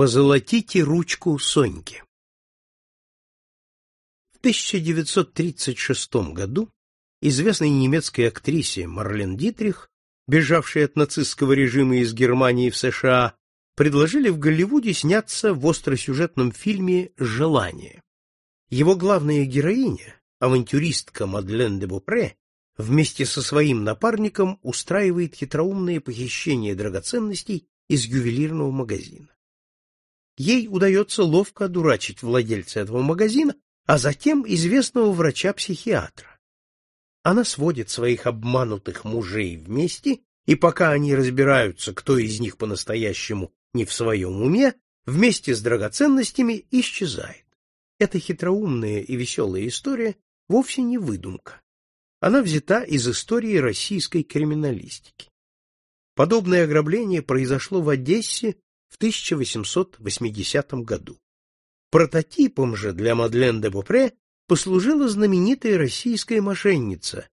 Позолотите ручку Соньки. В 1936 году известной немецкой актрисе Марлен Дитрих, бежавшей от нацистского режима из Германии в США, предложили в Голливуде сняться в остросюжетном фильме «Желание». Его главная героиня, авантюристка Мадлен де Бупре, вместе со своим напарником устраивает хитроумное похищение драгоценностей из ювелирного магазина. Ей удается ловко одурачить владельца этого магазина, а затем известного врача-психиатра. Она сводит своих обманутых мужей вместе, и пока они разбираются, кто из них по-настоящему не в своем уме, вместе с драгоценностями исчезает. Эта хитроумная и веселая история вовсе не выдумка. Она взята из истории российской криминалистики. Подобное ограбление произошло в Одессе в 1880 году. Прототипом же для Мадлен де Бупре послужила знаменитая российская мошенница,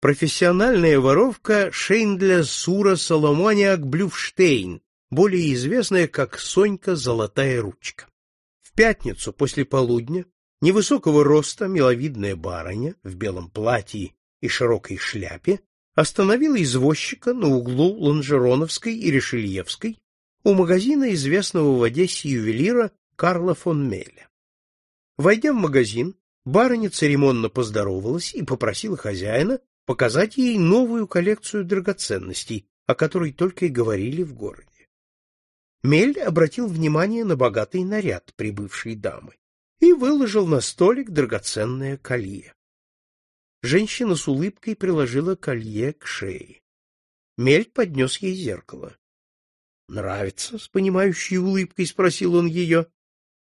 профессиональная воровка Шейндля Сура Соломониак Блюфштейн, более известная как Сонька Золотая ручка. В пятницу после полудня невысокого роста миловидная барыня в белом платье и широкой шляпе остановила извозчика на углу Ланжероновской и Решельевской у магазина известного в Одессе ювелира Карла фон Меля. Войдя в магазин, барыня церемонно поздоровалась и попросила хозяина показать ей новую коллекцию драгоценностей, о которой только и говорили в городе. Мель обратил внимание на богатый наряд прибывшей дамы и выложил на столик драгоценное колье. Женщина с улыбкой приложила колье к шее. Мель поднес ей зеркало. Нравится? с понимающей улыбкой спросил он ее.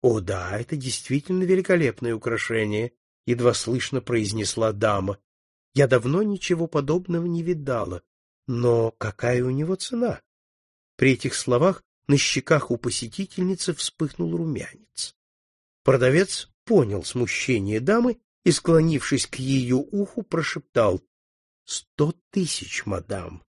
О, да, это действительно великолепное украшение, едва слышно произнесла дама. Я давно ничего подобного не видала. Но какая у него цена? При этих словах на щеках у посетительницы вспыхнул румянец. Продавец понял смущение дамы и, склонившись к ее уху, прошептал: "Сто тысяч, мадам".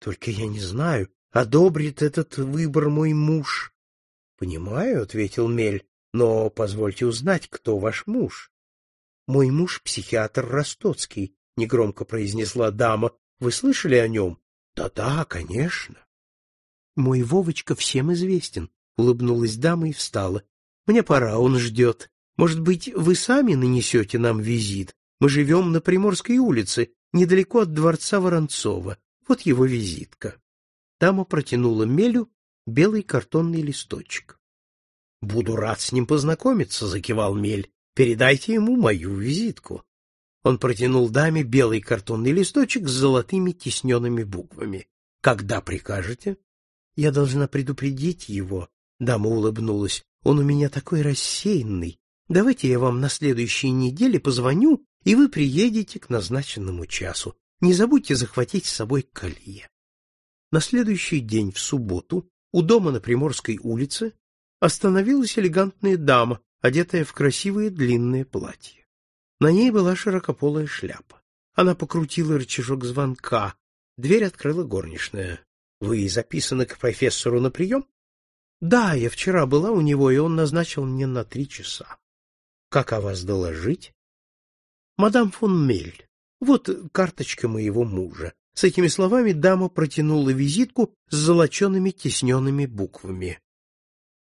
Только я не знаю, одобрит этот выбор мой муж. — Понимаю, — ответил Мель, — но позвольте узнать, кто ваш муж. — Мой муж — психиатр Ростоцкий, — негромко произнесла дама. — Вы слышали о нем? Да — Да-да, конечно. — Мой Вовочка всем известен, — улыбнулась дама и встала. — Мне пора, он ждет. Может быть, вы сами нанесете нам визит? Мы живем на Приморской улице, недалеко от дворца Воронцова. Вот его визитка. Дама протянула Мелю белый картонный листочек. — Буду рад с ним познакомиться, — закивал Мель. — Передайте ему мою визитку. Он протянул даме белый картонный листочек с золотыми тисненными буквами. — Когда прикажете? — Я должна предупредить его. Дама улыбнулась. — Он у меня такой рассеянный. Давайте я вам на следующей неделе позвоню, и вы приедете к назначенному часу. Не забудьте захватить с собой колье. На следующий день, в субботу, у дома на Приморской улице остановилась элегантная дама, одетая в красивое длинное платье. На ней была широкополая шляпа. Она покрутила рычажок звонка. Дверь открыла горничная. — Вы записаны к профессору на прием? — Да, я вчера была у него, и он назначил мне на три часа. — Как о вас доложить? — Мадам фон Мель. Вот карточка моего мужа. С этими словами дама протянула визитку с золочеными тисненными буквами.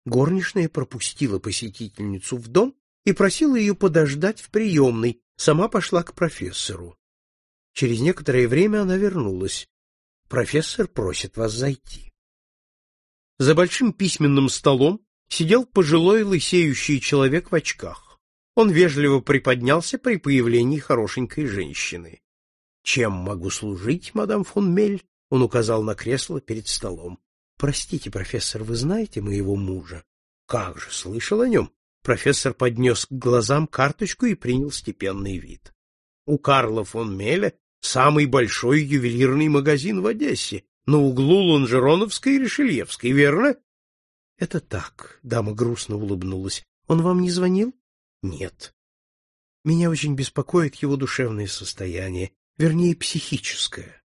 Горничная пропустила посетительницу в дом и просила ее подождать в приемной, сама пошла к профессору. Через некоторое время она вернулась. Профессор просит вас зайти. За большим письменным столом сидел пожилой лысеющий человек в очках. Он вежливо приподнялся при появлении хорошенькой женщины. Чем могу служить, мадам фон Мель? Он указал на кресло перед столом. Простите, профессор, вы знаете моего мужа? Как же, слышал о нем. Профессор поднес к глазам карточку и принял степенный вид. У Карла фон Меля самый большой ювелирный магазин в Одессе, на углу Лонжероновской и Решельевской, верно? Это так, дама грустно улыбнулась. Он вам не звонил? Нет. Меня очень беспокоит его душевное состояние вернее, психическое.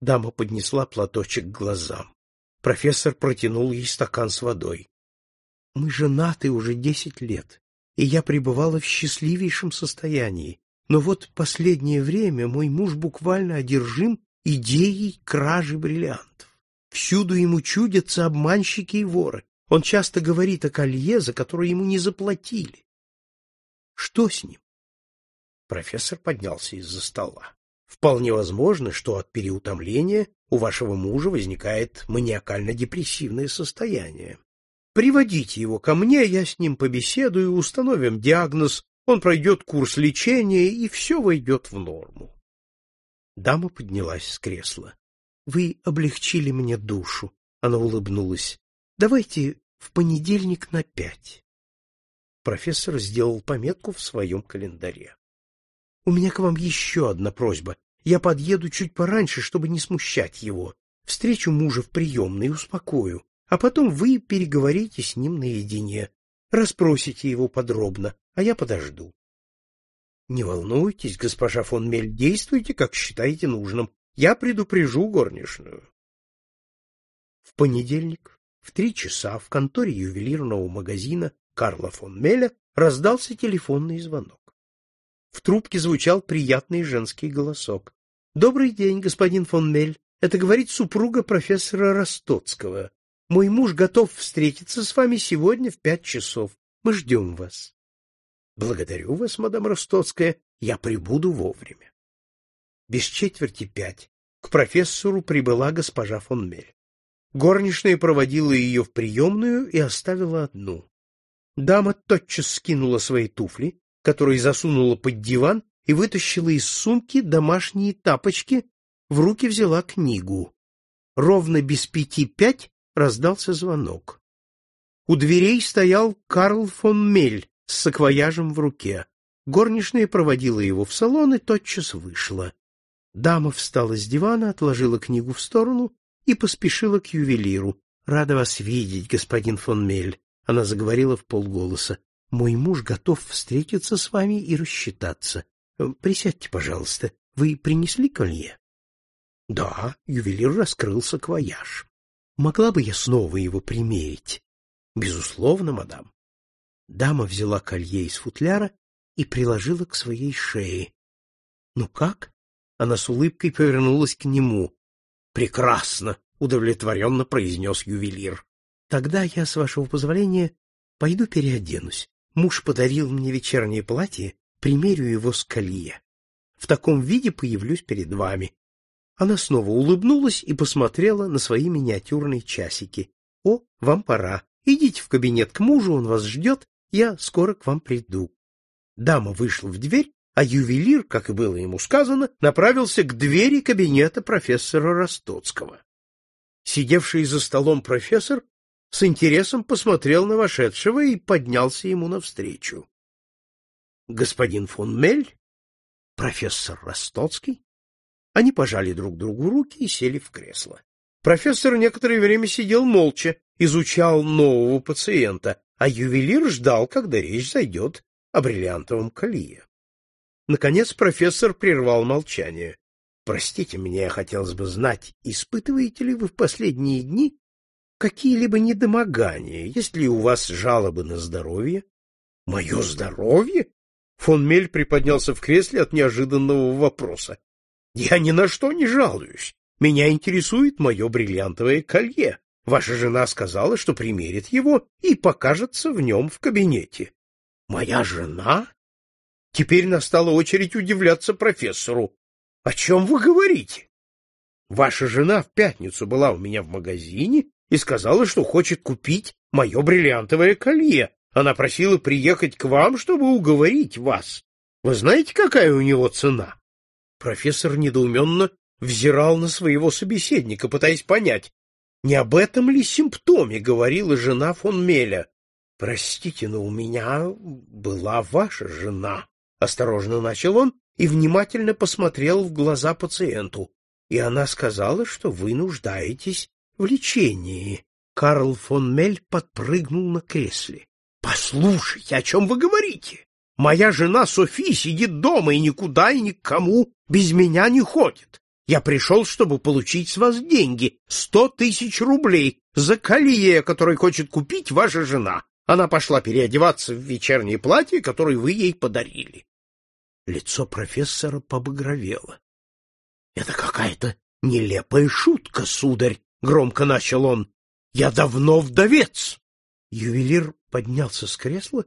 Дама поднесла платочек к глазам. Профессор протянул ей стакан с водой. Мы женаты уже десять лет, и я пребывала в счастливейшем состоянии. Но вот последнее время мой муж буквально одержим идеей кражи бриллиантов. Всюду ему чудятся обманщики и воры. Он часто говорит о колье, за которое ему не заплатили. Что с ним? Профессор поднялся из-за стола. Вполне возможно, что от переутомления у вашего мужа возникает маниакально-депрессивное состояние. Приводите его ко мне, я с ним побеседую, установим диагноз, он пройдет курс лечения, и все войдет в норму. Дама поднялась с кресла. — Вы облегчили мне душу, — она улыбнулась. — Давайте в понедельник на пять. Профессор сделал пометку в своем календаре. — У меня к вам еще одна просьба. Я подъеду чуть пораньше, чтобы не смущать его. Встречу мужа в приемной, успокою а потом вы переговорите с ним наедине, расспросите его подробно, а я подожду. Не волнуйтесь, госпожа фон Мель, действуйте, как считаете нужным. Я предупрежу горничную. В понедельник в три часа в конторе ювелирного магазина Карла фон Меля раздался телефонный звонок. В трубке звучал приятный женский голосок. — Добрый день, господин фон Мель. Это говорит супруга профессора Ростоцкого. Мой муж готов встретиться с вами сегодня в пять часов. Мы ждем вас. Благодарю вас, мадам Ростоцкая. Я прибуду вовремя. Без четверти пять к профессору прибыла госпожа фон Мель. Горничная проводила ее в приемную и оставила одну. Дама тотчас скинула свои туфли, которые засунула под диван, и вытащила из сумки домашние тапочки, в руки взяла книгу. Ровно без пяти пять раздался звонок. У дверей стоял Карл фон Мель с саквояжем в руке. Горничная проводила его в салон и тотчас вышла. Дама встала с дивана, отложила книгу в сторону и поспешила к ювелиру. — Рада вас видеть, господин фон Мель, — она заговорила в полголоса. — Мой муж готов встретиться с вами и рассчитаться. Присядьте, пожалуйста. Вы принесли колье? — Да, ювелир раскрыл саквояж. Могла бы я снова его примерить? Безусловно, мадам. Дама взяла колье из футляра и приложила к своей шее. Ну как? Она с улыбкой повернулась к нему. Прекрасно, удовлетворенно произнес ювелир. Тогда я, с вашего позволения, пойду переоденусь. Муж подарил мне вечернее платье, примерю его с колье. В таком виде появлюсь перед вами. Она снова улыбнулась и посмотрела на свои миниатюрные часики. — О, вам пора. Идите в кабинет к мужу, он вас ждет, я скоро к вам приду. Дама вышла в дверь, а ювелир, как и было ему сказано, направился к двери кабинета профессора Ростоцкого. Сидевший за столом профессор с интересом посмотрел на вошедшего и поднялся ему навстречу. — Господин фон Мель? Профессор Ростоцкий? Они пожали друг другу руки и сели в кресло. Профессор некоторое время сидел молча, изучал нового пациента, а ювелир ждал, когда речь зайдет о бриллиантовом колье. Наконец профессор прервал молчание. — Простите меня, хотелось бы знать, испытываете ли вы в последние дни какие-либо недомогания? Есть ли у вас жалобы на здоровье? — Мое здоровье? Фон Мель приподнялся в кресле от неожиданного вопроса. Я ни на что не жалуюсь. Меня интересует мое бриллиантовое колье. Ваша жена сказала, что примерит его и покажется в нем в кабинете. Моя жена? Теперь настала очередь удивляться профессору. О чем вы говорите? Ваша жена в пятницу была у меня в магазине и сказала, что хочет купить мое бриллиантовое колье. Она просила приехать к вам, чтобы уговорить вас. Вы знаете, какая у него цена? Профессор недоуменно взирал на своего собеседника, пытаясь понять, не об этом ли симптоме говорила жена фон Меля. — Простите, но у меня была ваша жена, — осторожно начал он и внимательно посмотрел в глаза пациенту. И она сказала, что вы нуждаетесь в лечении. Карл фон Мель подпрыгнул на кресле. — Послушайте, о чем вы говорите? Моя жена Софи сидит дома и никуда и никому без меня не ходит. Я пришел, чтобы получить с вас деньги, сто тысяч рублей, за колье, который хочет купить ваша жена. Она пошла переодеваться в вечернее платье, которое вы ей подарили. Лицо профессора побагровело. — Это какая-то нелепая шутка, сударь, — громко начал он. — Я давно вдовец. Ювелир поднялся с кресла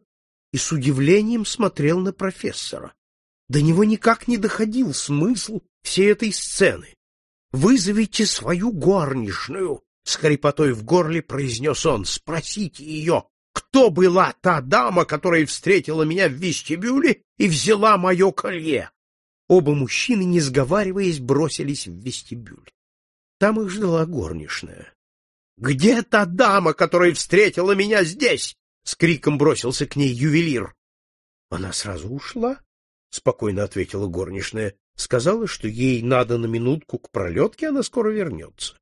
и с удивлением смотрел на профессора. До него никак не доходил смысл всей этой сцены. «Вызовите свою горничную!» — с хрипотой в горле произнес он. «Спросите ее, кто была та дама, которая встретила меня в вестибюле и взяла мое колье?» Оба мужчины, не сговариваясь, бросились в вестибюль. Там их ждала горничная. «Где та дама, которая встретила меня здесь?» — с криком бросился к ней ювелир. «Она сразу ушла», — спокойно ответила горничная. «Сказала, что ей надо на минутку к пролетке, она скоро вернется».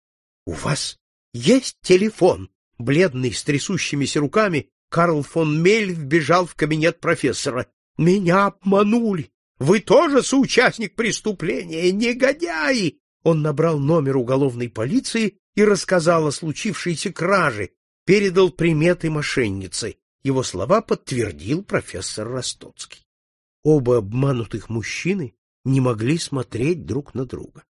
«У вас есть телефон?» Бледный, с трясущимися руками, Карл фон Мель вбежал в кабинет профессора. «Меня обманули! Вы тоже соучастник преступления, негодяи!» Он набрал номер уголовной полиции и рассказал о случившейся краже, передал приметы мошенницы. Его слова подтвердил профессор Ростоцкий. Оба обманутых мужчины не могли смотреть друг на друга.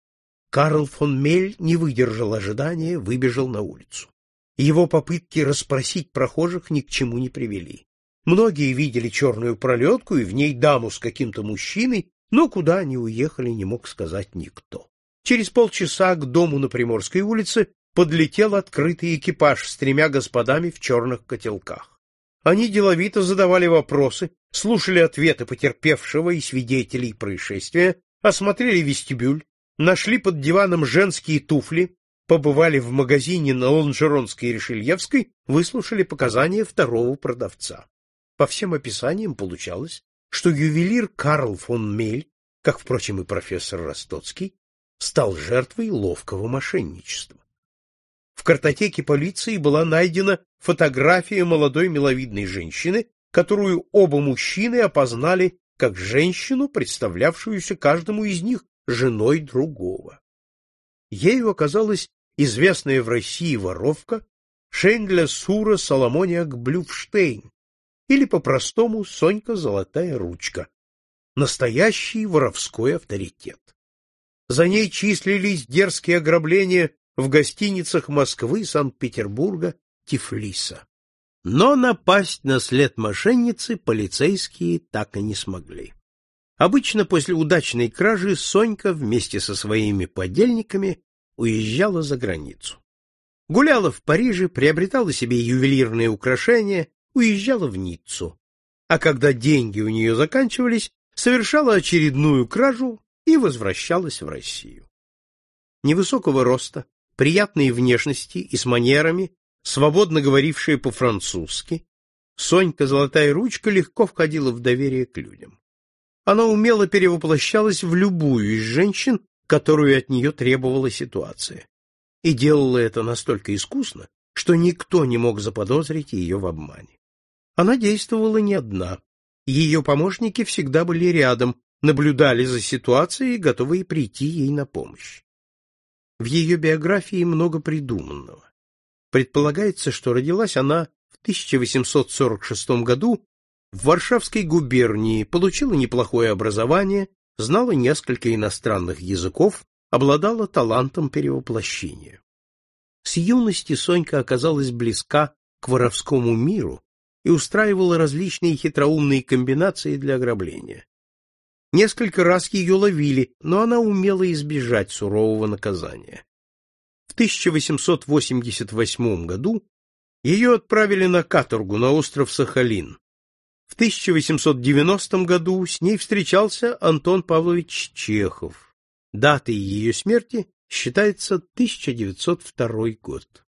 Карл фон Мель не выдержал ожидания, выбежал на улицу. Его попытки расспросить прохожих ни к чему не привели. Многие видели черную пролетку и в ней даму с каким-то мужчиной, но куда они уехали, не мог сказать никто. Через полчаса к дому на Приморской улице подлетел открытый экипаж с тремя господами в черных котелках. Они деловито задавали вопросы, слушали ответы потерпевшего и свидетелей происшествия, осмотрели вестибюль, нашли под диваном женские туфли, побывали в магазине на Лонжеронской и Решельевской, выслушали показания второго продавца. По всем описаниям получалось, что ювелир Карл фон Мель, как, впрочем, и профессор Ростоцкий, стал жертвой ловкого мошенничества. В картотеке полиции была найдена фотография молодой миловидной женщины, которую оба мужчины опознали как женщину, представлявшуюся каждому из них женой другого. Ею оказалась известная в России воровка Шендля Сура Соломониак Блюфштейн, или по-простому Сонька Золотая Ручка, настоящий воровской авторитет. За ней числились дерзкие ограбления в гостиницах Москвы, Санкт-Петербурга, Тифлиса. Но напасть на след мошенницы полицейские так и не смогли. Обычно после удачной кражи Сонька вместе со своими подельниками уезжала за границу. Гуляла в Париже, приобретала себе ювелирные украшения, уезжала в Ниццу. А когда деньги у нее заканчивались, совершала очередную кражу и возвращалась в Россию. Невысокого роста, приятной внешности и с манерами, свободно говорившая по-французски, Сонька Золотая Ручка легко входила в доверие к людям. Она умело перевоплощалась в любую из женщин, которую от нее требовала ситуация. И делала это настолько искусно, что никто не мог заподозрить ее в обмане. Она действовала не одна. Ее помощники всегда были рядом, наблюдали за ситуацией, готовые прийти ей на помощь. В ее биографии много придуманного. Предполагается, что родилась она в 1846 году в Варшавской губернии, получила неплохое образование, знала несколько иностранных языков, обладала талантом перевоплощения. С юности Сонька оказалась близка к воровскому миру и устраивала различные хитроумные комбинации для ограбления. Несколько раз ее ловили, но она умела избежать сурового наказания. В 1888 году ее отправили на каторгу на остров Сахалин. В 1890 году с ней встречался Антон Павлович Чехов. Датой ее смерти считается 1902 год.